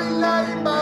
be lying by